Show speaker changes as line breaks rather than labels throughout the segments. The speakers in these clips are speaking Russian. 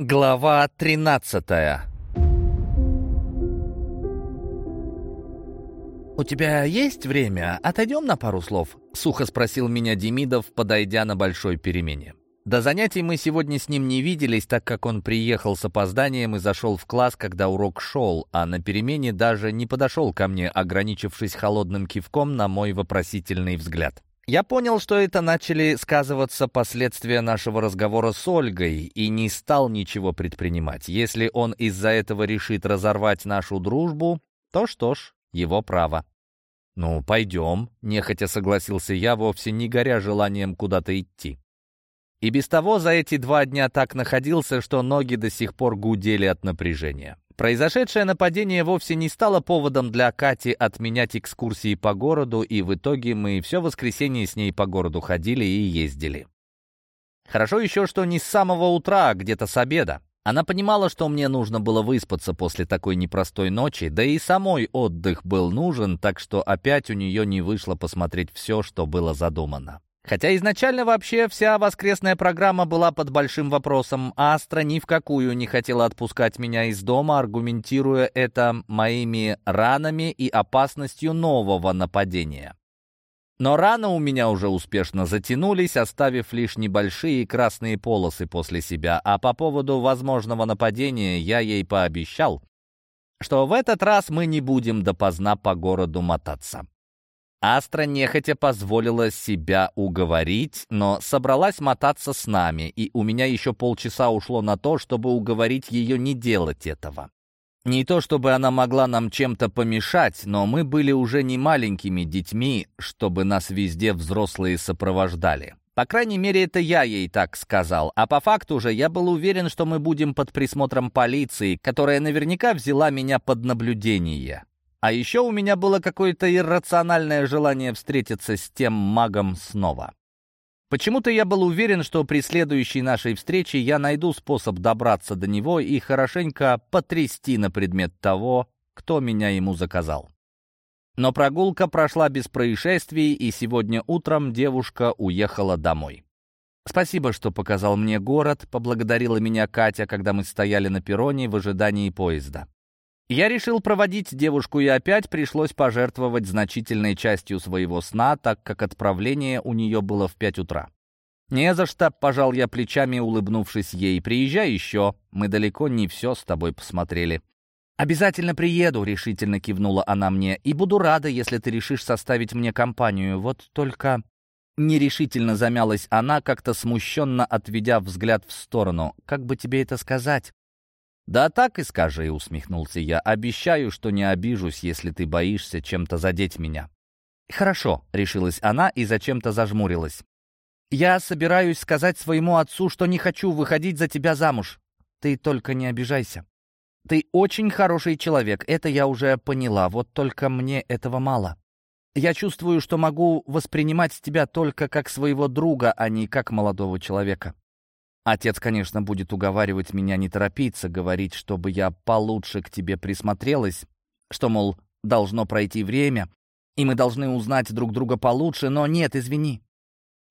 Глава 13 «У тебя есть время? Отойдем на пару слов?» — сухо спросил меня Демидов, подойдя на большой перемене. До занятий мы сегодня с ним не виделись, так как он приехал с опозданием и зашел в класс, когда урок шел, а на перемене даже не подошел ко мне, ограничившись холодным кивком на мой вопросительный взгляд. Я понял, что это начали сказываться последствия нашего разговора с Ольгой и не стал ничего предпринимать. Если он из-за этого решит разорвать нашу дружбу, то что ж, его право. «Ну, пойдем», — нехотя согласился я, вовсе не горя желанием куда-то идти. И без того за эти два дня так находился, что ноги до сих пор гудели от напряжения. Произошедшее нападение вовсе не стало поводом для Кати отменять экскурсии по городу, и в итоге мы все воскресенье с ней по городу ходили и ездили. Хорошо еще, что не с самого утра, а где-то с обеда. Она понимала, что мне нужно было выспаться после такой непростой ночи, да и самой отдых был нужен, так что опять у нее не вышло посмотреть все, что было задумано. Хотя изначально вообще вся воскресная программа была под большим вопросом, Астра ни в какую не хотела отпускать меня из дома, аргументируя это моими ранами и опасностью нового нападения. Но раны у меня уже успешно затянулись, оставив лишь небольшие красные полосы после себя, а по поводу возможного нападения я ей пообещал, что в этот раз мы не будем допоздна по городу мотаться. Астра нехотя позволила себя уговорить, но собралась мотаться с нами, и у меня еще полчаса ушло на то, чтобы уговорить ее не делать этого. Не то чтобы она могла нам чем-то помешать, но мы были уже не маленькими детьми, чтобы нас везде взрослые сопровождали. По крайней мере, это я ей так сказал. А по факту же я был уверен, что мы будем под присмотром полиции, которая наверняка взяла меня под наблюдение. А еще у меня было какое-то иррациональное желание встретиться с тем магом снова. Почему-то я был уверен, что при следующей нашей встрече я найду способ добраться до него и хорошенько потрясти на предмет того, кто меня ему заказал. Но прогулка прошла без происшествий, и сегодня утром девушка уехала домой. «Спасибо, что показал мне город», — поблагодарила меня Катя, когда мы стояли на перроне в ожидании поезда. Я решил проводить девушку, и опять пришлось пожертвовать значительной частью своего сна, так как отправление у нее было в пять утра. «Не за что», — пожал я плечами, улыбнувшись ей. «Приезжай еще, мы далеко не все с тобой посмотрели». «Обязательно приеду», — решительно кивнула она мне, «и буду рада, если ты решишь составить мне компанию. Вот только...» Нерешительно замялась она, как-то смущенно отведя взгляд в сторону. «Как бы тебе это сказать?» «Да так и скажи», — усмехнулся я. «Обещаю, что не обижусь, если ты боишься чем-то задеть меня». «Хорошо», — решилась она и зачем-то зажмурилась. «Я собираюсь сказать своему отцу, что не хочу выходить за тебя замуж. Ты только не обижайся. Ты очень хороший человек, это я уже поняла, вот только мне этого мало. Я чувствую, что могу воспринимать тебя только как своего друга, а не как молодого человека. Отец, конечно, будет уговаривать меня не торопиться, говорить, чтобы я получше к тебе присмотрелась, что, мол, должно пройти время, и мы должны узнать друг друга получше, но нет, извини.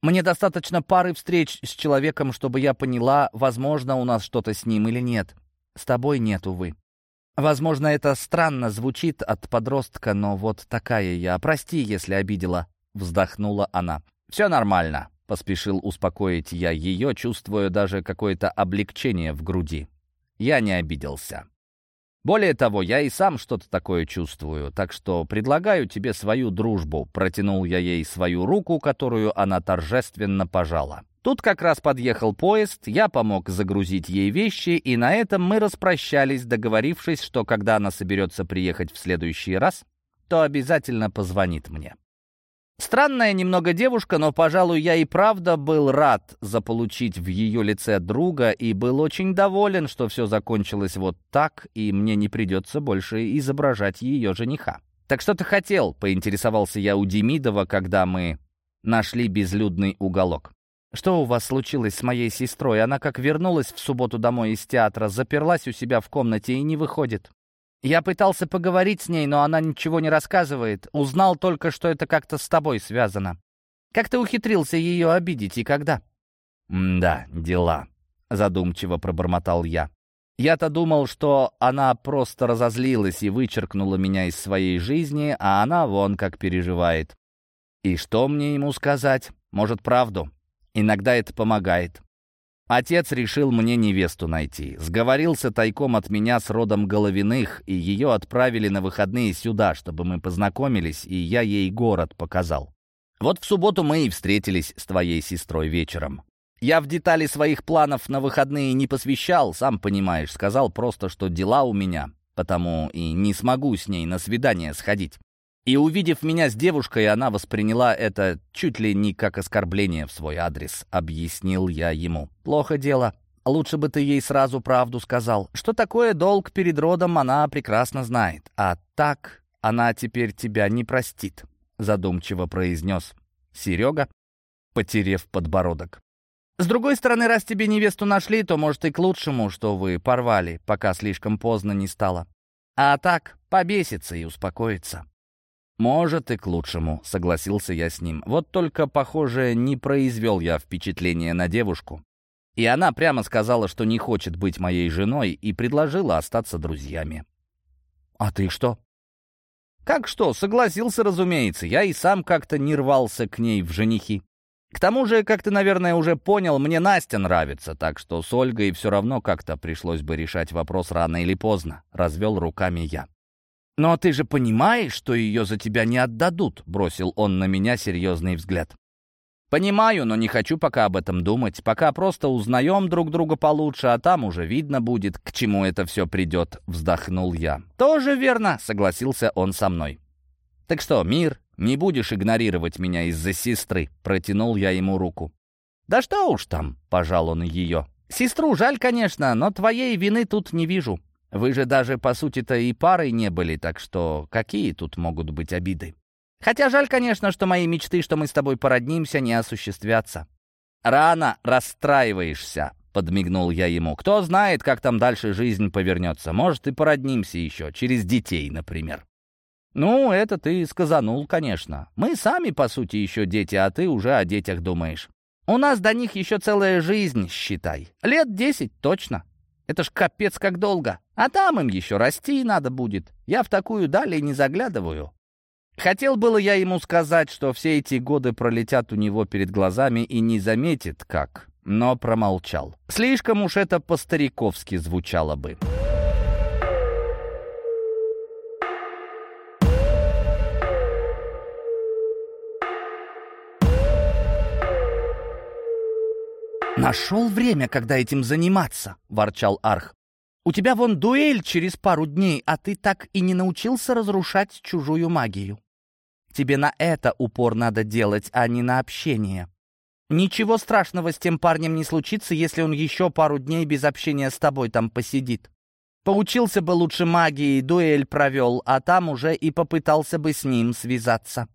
Мне достаточно пары встреч с человеком, чтобы я поняла, возможно, у нас что-то с ним или нет. С тобой нет, увы. Возможно, это странно звучит от подростка, но вот такая я. Прости, если обидела, вздохнула она. Все нормально. Поспешил успокоить я ее, чувствуя даже какое-то облегчение в груди. Я не обиделся. Более того, я и сам что-то такое чувствую, так что предлагаю тебе свою дружбу. Протянул я ей свою руку, которую она торжественно пожала. Тут как раз подъехал поезд, я помог загрузить ей вещи, и на этом мы распрощались, договорившись, что когда она соберется приехать в следующий раз, то обязательно позвонит мне. Странная немного девушка, но, пожалуй, я и правда был рад заполучить в ее лице друга и был очень доволен, что все закончилось вот так, и мне не придется больше изображать ее жениха. «Так что ты хотел?» — поинтересовался я у Демидова, когда мы нашли безлюдный уголок. «Что у вас случилось с моей сестрой? Она как вернулась в субботу домой из театра, заперлась у себя в комнате и не выходит». Я пытался поговорить с ней, но она ничего не рассказывает. Узнал только, что это как-то с тобой связано. Как ты ухитрился ее обидеть и когда?»
«Да, дела».
— задумчиво пробормотал я. Я-то думал, что она просто разозлилась и вычеркнула меня из своей жизни, а она вон как переживает. И что мне ему сказать? Может, правду? Иногда это помогает. Отец решил мне невесту найти. Сговорился тайком от меня с родом Головиных, и ее отправили на выходные сюда, чтобы мы познакомились, и я ей город показал. Вот в субботу мы и встретились с твоей сестрой вечером. Я в детали своих планов на выходные не посвящал, сам понимаешь, сказал просто, что дела у меня, потому и не смогу с ней на свидание сходить. И увидев меня с девушкой, она восприняла это чуть ли не как оскорбление в свой адрес, объяснил я ему. Плохо дело. Лучше бы ты ей сразу правду сказал. Что такое долг перед родом, она прекрасно знает. А так она теперь тебя не простит, задумчиво произнес Серега, потерев подбородок. С другой стороны, раз тебе невесту нашли, то, может, и к лучшему, что вы порвали, пока слишком поздно не стало. А так, побесится и успокоится. «Может, и к лучшему», — согласился я с ним. «Вот только, похоже, не произвел я впечатление на девушку. И она прямо сказала, что не хочет быть моей женой, и предложила остаться друзьями». «А ты что?» «Как что? Согласился, разумеется. Я и сам как-то не рвался к ней в женихи. К тому же, как ты, наверное, уже понял, мне Настя нравится, так что с Ольгой все равно как-то пришлось бы решать вопрос рано или поздно», — развел руками я. «Но ты же понимаешь, что ее за тебя не отдадут», — бросил он на меня серьезный взгляд. «Понимаю, но не хочу пока об этом думать. Пока просто узнаем друг друга получше, а там уже видно будет, к чему это все придет», — вздохнул я. «Тоже верно», — согласился он со мной. «Так что, мир, «Не будешь игнорировать меня из-за сестры», — протянул я ему руку. «Да что уж там», — пожал он ее. «Сестру жаль, конечно, но твоей вины тут не вижу. Вы же даже, по сути-то, и парой не были, так что какие тут могут быть обиды? Хотя жаль, конечно, что мои мечты, что мы с тобой породнимся, не осуществятся». «Рано расстраиваешься», — подмигнул я ему. «Кто знает, как там дальше жизнь повернется. Может, и породнимся еще, через детей, например». «Ну, это ты сказанул, конечно. Мы сами, по сути, еще дети, а ты уже о детях думаешь. У нас до них еще целая жизнь, считай. Лет десять точно. Это ж капец как долго. А там им еще расти надо будет. Я в такую далее не заглядываю». Хотел было я ему сказать, что все эти годы пролетят у него перед глазами и не заметит, как, но промолчал. Слишком уж это по-стариковски звучало бы.
«Нашел время, когда этим заниматься», — ворчал Арх. «У тебя вон дуэль через пару дней, а ты так и не научился разрушать чужую магию. Тебе на это упор надо делать, а не на общение. Ничего страшного с тем парнем не случится, если он еще пару дней без общения с тобой там посидит. Поучился бы лучше магии, дуэль провел, а там уже и попытался бы с ним связаться».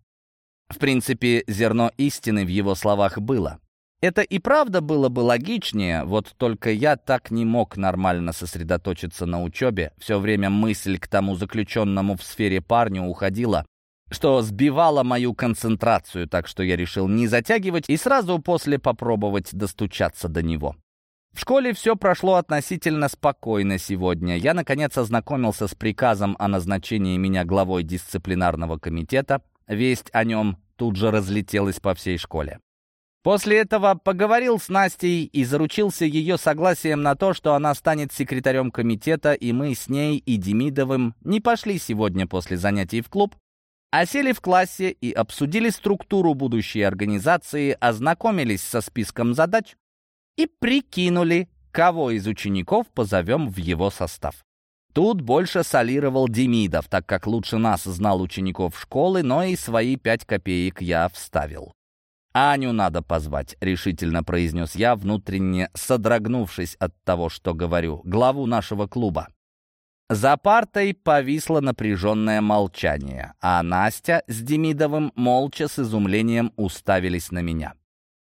В принципе, зерно истины в его словах было. Это и правда было бы логичнее, вот только я так не мог нормально сосредоточиться на учебе. Все время мысль к тому заключенному в сфере парню уходила, что сбивало мою концентрацию, так что я решил не затягивать и сразу после попробовать достучаться до него. В школе все прошло относительно спокойно сегодня. Я, наконец, ознакомился с приказом о назначении меня главой дисциплинарного комитета. Весть о нем тут же разлетелась по всей школе. После этого поговорил с Настей и заручился ее согласием на то, что она станет секретарем комитета, и мы с ней и Демидовым не пошли сегодня после занятий в клуб, а сели в классе и обсудили структуру будущей организации, ознакомились со списком задач и прикинули, кого из учеников позовем в его состав. Тут больше солировал Демидов, так как лучше нас знал учеников школы, но и свои пять копеек я вставил. «Аню надо позвать», — решительно произнес я, внутренне содрогнувшись от того, что говорю, главу нашего клуба. За партой повисло напряженное молчание, а Настя с Демидовым молча с изумлением уставились на меня.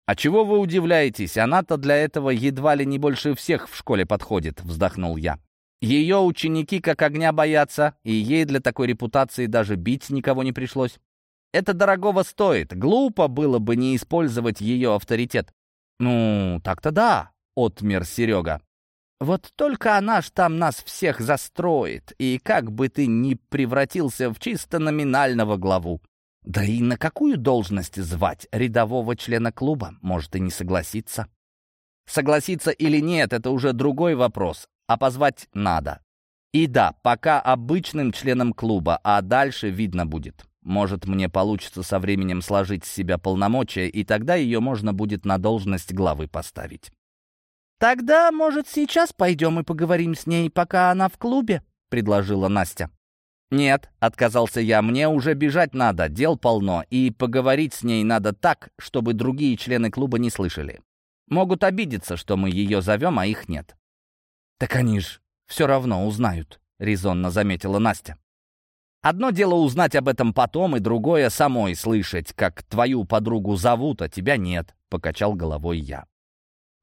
«А чего вы удивляетесь? Она-то для этого едва ли не больше всех в школе подходит», — вздохнул я. «Ее ученики как огня боятся, и ей для такой репутации даже бить никого не пришлось. Это дорогого стоит. Глупо было бы не использовать ее авторитет. Ну, так-то да. — отмер Серега. «Вот только она ж там нас всех застроит, и как бы ты ни превратился в чисто номинального главу. Да и на какую должность звать рядового члена клуба? Может и не согласиться. Согласиться или нет, это уже другой вопрос, а позвать надо. И да, пока обычным членом клуба, а дальше видно будет. Может, мне получится со временем сложить с себя полномочия, и тогда ее можно будет на должность главы поставить. «Тогда, может, сейчас пойдем и поговорим с ней, пока она в клубе?» — предложила Настя. «Нет», — отказался я, — «мне уже бежать надо, дел полно, и поговорить с ней надо так, чтобы другие члены клуба не слышали. Могут обидеться, что мы ее зовем, а их нет». «Так они ж все равно узнают», — резонно заметила Настя. «Одно дело узнать об этом потом, и другое — самой слышать, как твою подругу зовут, а тебя нет», — покачал головой я.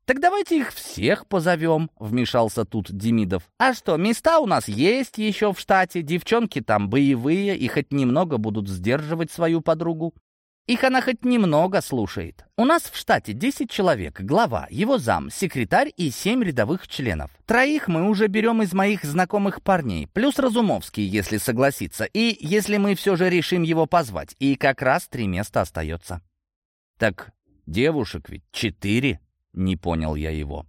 «Так давайте их всех позовем», — вмешался тут Демидов. «А что, места у нас есть еще в штате, девчонки там боевые и хоть немного будут сдерживать свою подругу. Их она хоть немного слушает. У нас в штате 10 человек, глава, его зам, секретарь и 7 рядовых членов. Троих мы уже берем из моих знакомых парней, плюс Разумовский, если согласится, и если мы все же решим его позвать, и как раз три места остается». «Так девушек ведь четыре», не понял я его.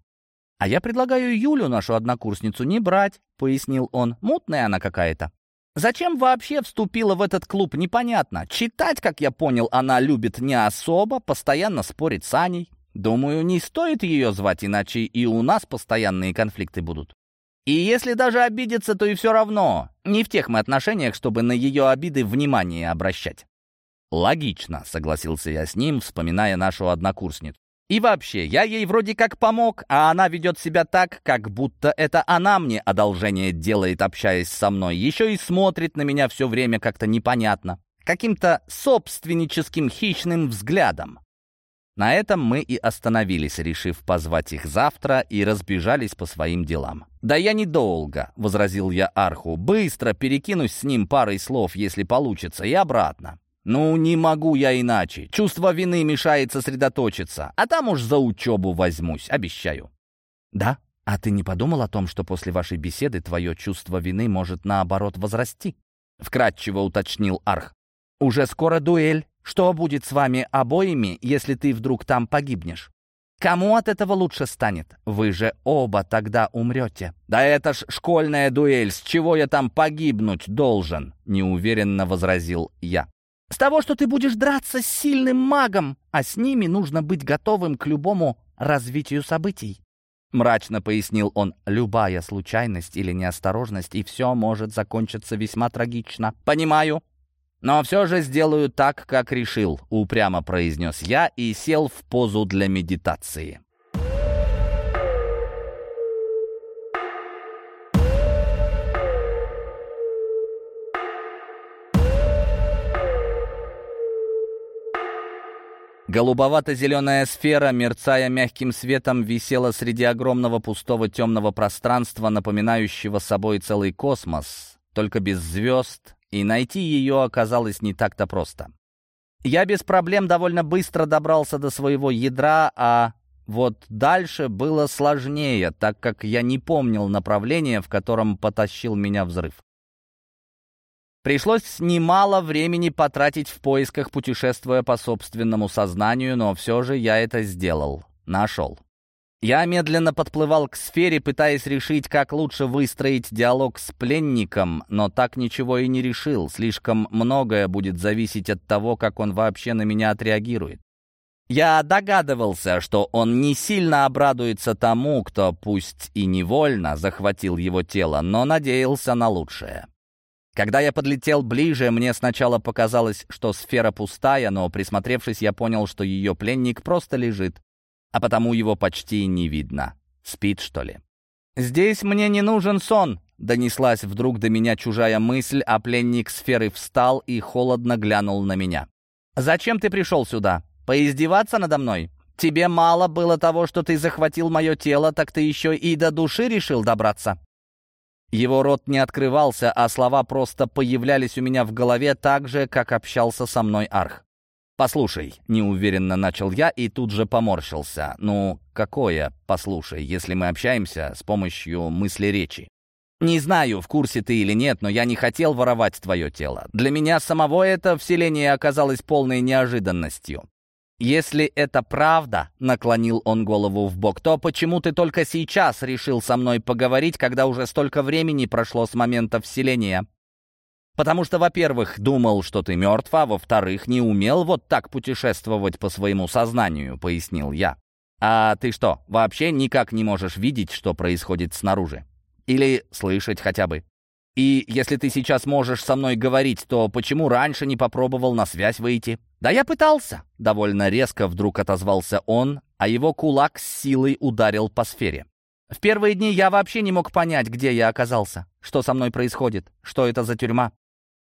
«А я предлагаю Юлю, нашу однокурсницу, не брать», — пояснил он. «Мутная она какая-то». Зачем вообще вступила в этот клуб, непонятно. Читать, как я понял, она любит не особо, постоянно спорит с Аней. Думаю, не стоит ее звать, иначе и у нас постоянные конфликты будут. И если даже обидеться, то и все равно. Не в тех мы отношениях, чтобы на ее обиды внимание обращать. «Логично», — согласился я с ним, вспоминая нашу однокурсницу. И вообще, я ей вроде как помог, а она ведет себя так, как будто это она мне одолжение делает, общаясь со мной. Еще и смотрит на меня все время как-то непонятно. Каким-то собственническим хищным взглядом. На этом мы и остановились, решив позвать их завтра, и разбежались по своим делам. «Да я недолго», — возразил я Арху. «Быстро перекинусь с ним парой слов, если получится, и обратно». «Ну, не могу я иначе. Чувство вины мешает сосредоточиться. А там уж за учебу возьмусь, обещаю». «Да? А ты не подумал о том, что после вашей беседы твое чувство вины может, наоборот, возрасти?» Вкратчиво уточнил Арх. «Уже скоро дуэль. Что будет с вами обоими, если ты вдруг там погибнешь? Кому от этого лучше станет? Вы же оба тогда умрете». «Да это ж школьная дуэль. С чего я там погибнуть должен?» Неуверенно возразил я. С того, что ты будешь драться с сильным магом, а с ними нужно быть готовым к любому развитию событий. Мрачно пояснил он, любая случайность или неосторожность, и все может закончиться весьма трагично. «Понимаю, но все же сделаю так, как решил», — упрямо произнес я и сел в позу для медитации. Голубовато-зеленая сфера, мерцая мягким светом, висела среди огромного пустого темного пространства, напоминающего собой целый космос, только без звезд, и найти ее оказалось не так-то просто. Я без проблем довольно быстро добрался до своего ядра, а вот дальше было сложнее, так как я не помнил направления, в котором потащил меня взрыв. Пришлось немало времени потратить в поисках, путешествуя по собственному сознанию, но все же я это сделал. Нашел. Я медленно подплывал к сфере, пытаясь решить, как лучше выстроить диалог с пленником, но так ничего и не решил. Слишком многое будет зависеть от того, как он вообще на меня отреагирует. Я догадывался, что он не сильно обрадуется тому, кто, пусть и невольно, захватил его тело, но надеялся на лучшее. Когда я подлетел ближе, мне сначала показалось, что сфера пустая, но присмотревшись, я понял, что ее пленник просто лежит, а потому его почти не видно. Спит, что ли? «Здесь мне не нужен сон!» — донеслась вдруг до меня чужая мысль, а пленник сферы встал и холодно глянул на меня. «Зачем ты пришел сюда? Поиздеваться надо мной? Тебе мало было того, что ты захватил мое тело, так ты еще и до души решил добраться?» Его рот не открывался, а слова просто появлялись у меня в голове так же, как общался со мной Арх.
«Послушай», — неуверенно начал я и тут же поморщился. «Ну, какое «послушай», если мы общаемся с помощью мысли речи?» «Не знаю, в курсе ты или нет, но я не хотел воровать твое тело. Для меня самого это вселение оказалось полной неожиданностью. «Если это правда», — наклонил он голову в бок, «то почему ты только сейчас решил со мной поговорить, когда уже столько времени прошло с момента вселения?» «Потому что, во-первых, думал, что ты мертв, а во-вторых, не умел вот так путешествовать по своему сознанию», — пояснил я. «А ты что, вообще никак не можешь видеть, что происходит снаружи? Или слышать хотя бы?» И если ты сейчас можешь со мной говорить, то почему раньше не попробовал на связь выйти?» «Да я пытался!» — довольно резко вдруг отозвался он, а его кулак с силой ударил по сфере. «В первые дни я вообще не мог понять, где я оказался, что со мной происходит, что это за тюрьма,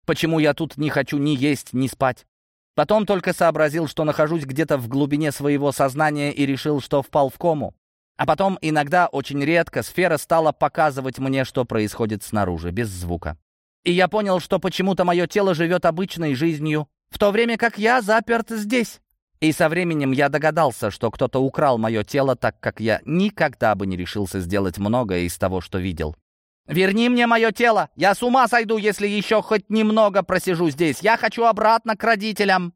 почему я тут не хочу ни есть, ни спать. Потом только сообразил, что нахожусь где-то в глубине своего сознания и решил, что впал в кому. А потом, иногда, очень редко, сфера стала показывать мне, что происходит снаружи, без звука. И я понял, что почему-то мое тело живет обычной жизнью, в то время как я заперт здесь. И со временем я догадался, что кто-то украл мое тело, так как я никогда бы не решился сделать многое из того, что видел. «Верни мне мое тело! Я с ума сойду, если еще хоть немного просижу здесь! Я хочу обратно к родителям!»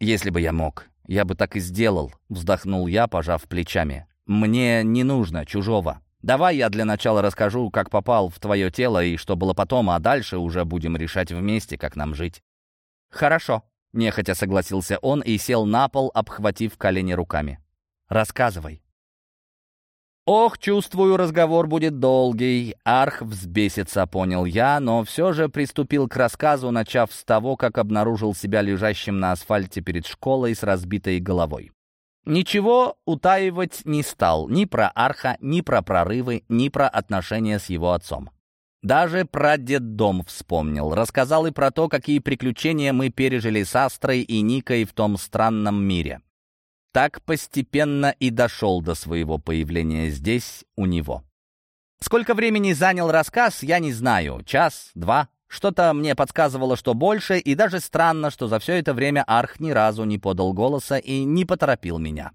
Если бы я мог, «Я бы так и сделал», — вздохнул я, пожав плечами. «Мне не нужно чужого. Давай я для начала расскажу, как попал в твое тело и что было потом, а дальше уже будем решать вместе, как нам жить». «Хорошо», — нехотя согласился он и сел на пол, обхватив колени руками. «Рассказывай». «Ох, чувствую, разговор будет долгий. Арх взбесится, понял я, но все же приступил к рассказу, начав с того, как обнаружил себя лежащим на асфальте перед школой с разбитой головой. Ничего утаивать не стал ни про Арха, ни про прорывы, ни про отношения с его отцом. Даже про детдом вспомнил. Рассказал и про то, какие приключения мы пережили с Астрой и Никой в том странном мире. Так постепенно и дошел до своего появления здесь, у него. Сколько времени занял рассказ, я не знаю. Час, два. Что-то мне подсказывало, что больше, и даже странно, что за все это время Арх ни разу не подал голоса и не поторопил меня.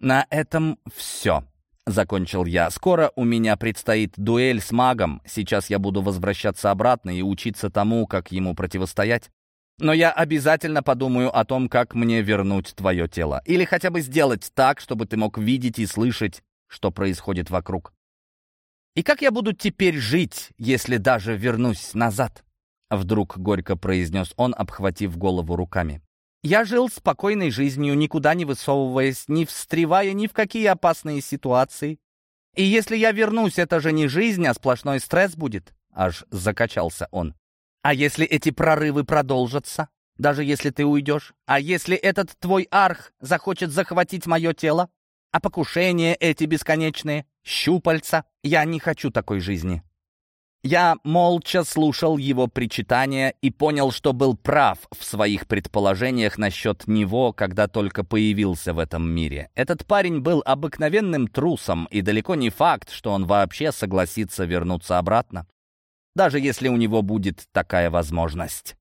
На этом все. Закончил я. Скоро у меня предстоит дуэль с магом. Сейчас я буду возвращаться обратно и учиться тому, как ему противостоять. Но я обязательно подумаю о том, как мне вернуть твое тело. Или хотя бы сделать так, чтобы ты мог видеть и слышать, что происходит вокруг. И как я буду теперь жить, если даже вернусь назад?» Вдруг горько произнес он, обхватив голову руками. «Я жил спокойной жизнью, никуда не высовываясь, не встревая ни в какие опасные ситуации. И если я вернусь, это же не жизнь, а сплошной стресс будет». Аж закачался он. А если эти прорывы продолжатся? Даже если ты уйдешь? А если этот твой арх захочет захватить мое тело? А покушения эти бесконечные? Щупальца? Я не хочу такой жизни. Я молча слушал его причитания и понял, что был прав в своих предположениях насчет него, когда только появился в этом мире. Этот парень был обыкновенным трусом, и далеко не факт, что он вообще согласится вернуться обратно даже если у него будет такая возможность.